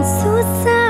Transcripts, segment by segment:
Susah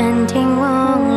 ending wrong